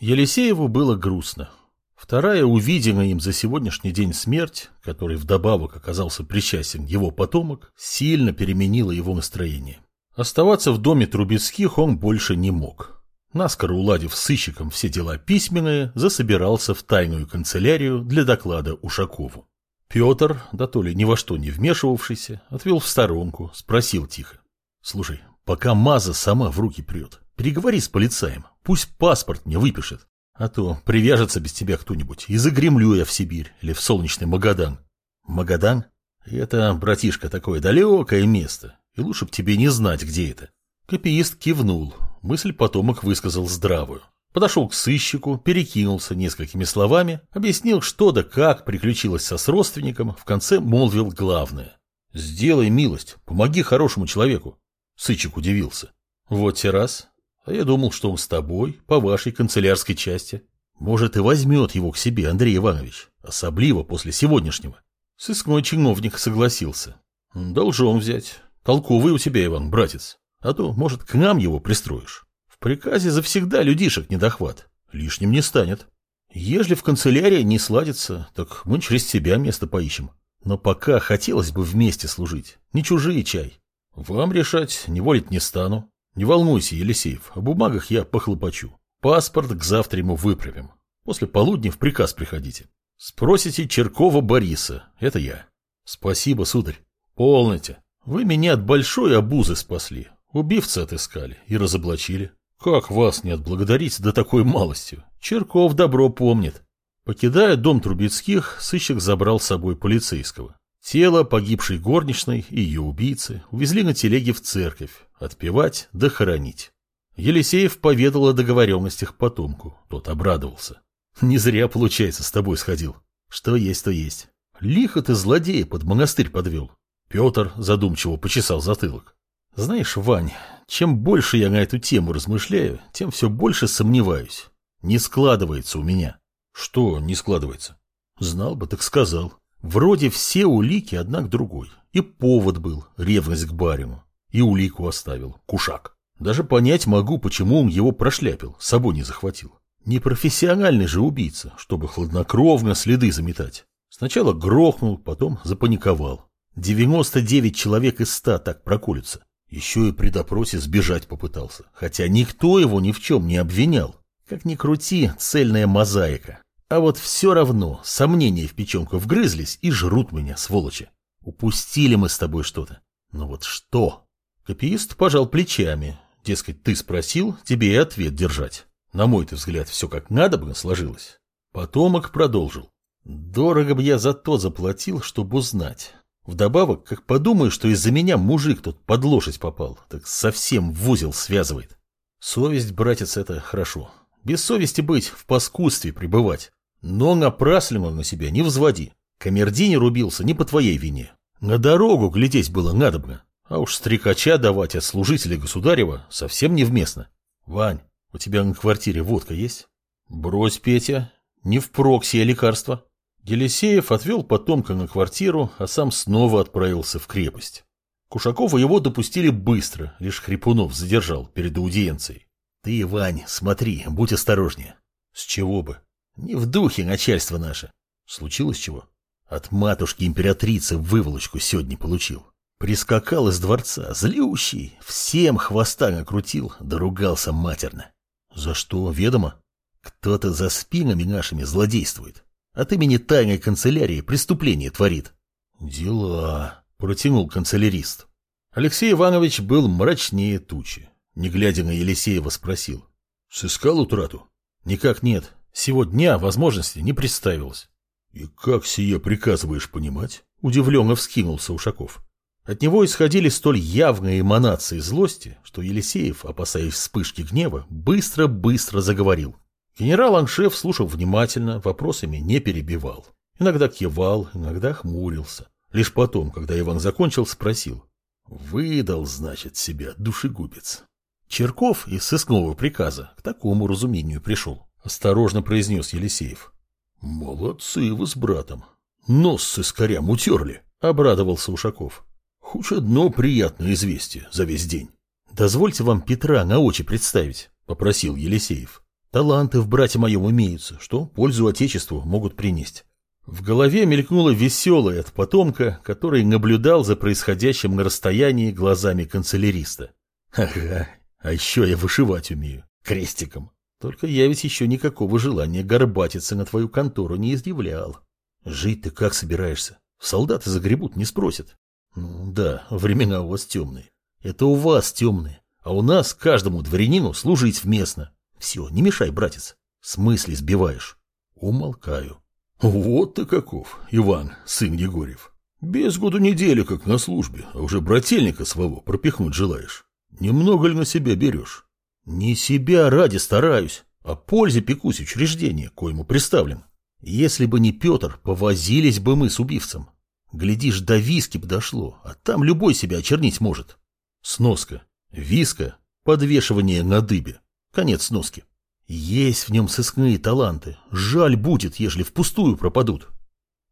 Елисееву было грустно. Вторая увиденная им за сегодняшний день смерть, которой вдобавок оказался причастен его потомок, сильно переменила его настроение. Оставаться в доме Трубецких он больше не мог. Наскоро уладив сыщиком все дела письменные, засобирался в тайную канцелярию для доклада Ушакову. Петр, да то ли ни во что не вмешивавшийся, отвел в сторонку, спросил тихо. — Слушай, пока Маза сама в руки прет, переговори с полицаем, пусть паспорт мне выпишет. А то привяжется без тебя кто-нибудь, и загремлю я в Сибирь или в солнечный Магадан. Магадан? Это, братишка, такое далекое место, и лучше б тебе не знать, где это. Копиист кивнул, мысль потомок высказал здравую. Подошел к сыщику, перекинулся несколькими словами, объяснил, что да как приключилось со с родственником, в конце молвил главное. «Сделай милость, помоги хорошему человеку». Сыщик удивился. «Вот те раз. А я думал, что он с тобой, по вашей канцелярской части. Может, и возьмет его к себе Андрей Иванович, особливо после сегодняшнего. Сыскной чиновник согласился. Должен взять. Толковый у тебя, Иван, братец. А то, может, к нам его пристроишь. В приказе завсегда людишек недохват. Лишним не станет. Ежели в канцелярии не сладится, так мы через тебя место поищем. Но пока хотелось бы вместе служить. Не чужие чай. Вам решать, не волить не стану. Не волнуйся, Елисеев, о бумагах я похлопочу. Паспорт к завтра ему выправим. После полудня в приказ приходите. Спросите Черкова Бориса, это я. Спасибо, сударь. Полноте. Вы меня от большой обузы спасли. Убивца отыскали и разоблачили. Как вас не отблагодарить до такой малостью? Черков добро помнит. Покидая дом Трубецких, сыщик забрал с собой полицейского. Тело погибшей горничной и ее убийцы увезли на телеге в церковь, отпевать да хоронить. Елисеев поведал о договоренностях потомку, тот обрадовался. Не зря, получается, с тобой сходил. Что есть, то есть. Лихо ты злодея под монастырь подвел. Петр задумчиво почесал затылок. Знаешь, Вань, чем больше я на эту тему размышляю, тем все больше сомневаюсь. Не складывается у меня. Что не складывается? Знал бы, так сказал. Вроде все улики одна к другой. И повод был, ревность к барину. И улику оставил, кушак. Даже понять могу, почему он его прошляпил, с собой не захватил. Непрофессиональный же убийца, чтобы хладнокровно следы заметать. Сначала грохнул, потом запаниковал. 99 человек из 100 так проколются. Еще и при допросе сбежать попытался, хотя никто его ни в чем не обвинял. Как ни крути, цельная мозаика. А вот все равно сомнения в печенку вгрызлись и жрут меня, сволочи. Упустили мы с тобой что-то. Но вот что? Копиист пожал плечами. Дескать, ты спросил, тебе и ответ держать. На мой-то взгляд, все как надо бы сложилось. Потомок продолжил. Дорого бы я за то заплатил, чтобы узнать. Вдобавок, как подумаю, что из-за меня мужик тут под лошадь попал, так совсем в узел связывает. Совесть, братец, это хорошо. Без совести быть, в паскудстве пребывать. Но напраслину на себя не взводи. Камердинер рубился не по твоей вине. На дорогу глядеть было надобно. А уж стрекача давать от служителя государева совсем невместно. Вань, у тебя на квартире водка есть? Брось, Петя, не впрок сие лекарство. Елисеев отвел потомка на квартиру, а сам снова отправился в крепость. Кушакова его допустили быстро, лишь Хрипунов задержал перед аудиенцией. Ты, Вань, смотри, будь осторожнее. С чего бы? Не в духе начальство наше. Случилось чего? От матушки императрицы выволочку сегодня получил. Прискакал из дворца, злющий, всем хвоста накрутил, доругался матерно. За что, ведомо? Кто-то за спинами нашими злодействует. От имени тайной канцелярии преступление творит. Дела, протянул канцелярист. Алексей Иванович был мрачнее тучи. Не глядя на Елисеева, спросил. Сыскал утрату? Никак нет. Сего дня возможности не представилось. И как сие приказываешь понимать? Удивленно вскинулся Ушаков. От него исходили столь явные эманации злости, что Елисеев, опасаясь вспышки гнева, быстро-быстро заговорил. Генерал-аншеф слушал внимательно, вопросами не перебивал. Иногда кивал, иногда хмурился. Лишь потом, когда Иван закончил, спросил. «Выдал, значит, себя душегубец». Черков из сыскного приказа к такому разумению пришел. Осторожно произнес Елисеев. «Молодцы вы с братом. Нос с искорям утерли», — обрадовался Ушаков. Хоть одно приятное известие за весь день. Дозвольте вам Петра на очи представить, попросил Елисеев. Таланты в брате моем имеются, что пользу отечеству могут принести. В голове мелькнуло веселое от потомка, который наблюдал за происходящим на расстоянии глазами канцеляриста. Ага, а еще я вышивать умею, крестиком. Только я ведь еще никакого желания горбатиться на твою контору не изъявлял. Жить ты как собираешься? Солдаты загребут, не спросят. Ну да, времена у вас темные. Это у вас темные. А у нас каждому дворянину служить вместно. Все, не мешай, братец. С мысли сбиваешь. Умолкаю. Вот ты каков, Иван, сын Егорьев. Без году недели как на службе, а уже брательника своего пропихнуть желаешь. Немного ли на себя берешь? Не себя ради стараюсь, а пользе пекусь учреждения, коему представлен. Если бы не Петр, повозились бы мы с убивцем. Глядишь, до виски б дошло, а там любой себя очернить может. Сноска. Виска. Подвешивание на дыбе. Конец сноски. Есть в нем сыскные таланты. Жаль будет, ежели впустую пропадут.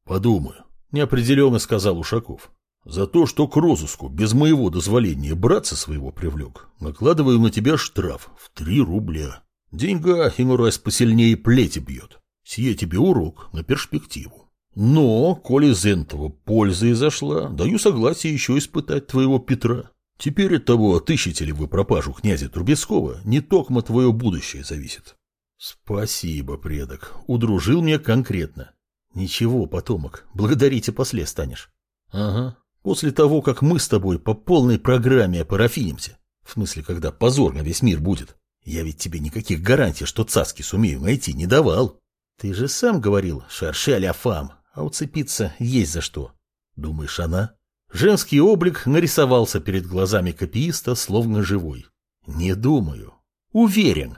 Подумаю, неопределенно сказал Ушаков. За то, что к розыску без моего дозволения братца своего привлек, накладываю на тебя штраф в три рубля. Деньга иной раз посильнее плети бьет. Сие тебе урок на перспективу. Но, коли из этого польза изошла, даю согласие еще испытать твоего Петра. Теперь от того, отыщете ли вы пропажу князя Трубецкого, не токмо твое будущее зависит. Спасибо, предок, удружил мне конкретно. Ничего, потомок, благодарите после станешь. Ага, после того, как мы с тобой по полной программе опарафинимся. В смысле, когда позор на весь мир будет. Я ведь тебе никаких гарантий, что цаски сумею найти, не давал. Ты же сам говорил, шарше а фам, а уцепиться есть за что. Думаешь, она? Женский облик нарисовался перед глазами копииста, словно живой. Не думаю. Уверен.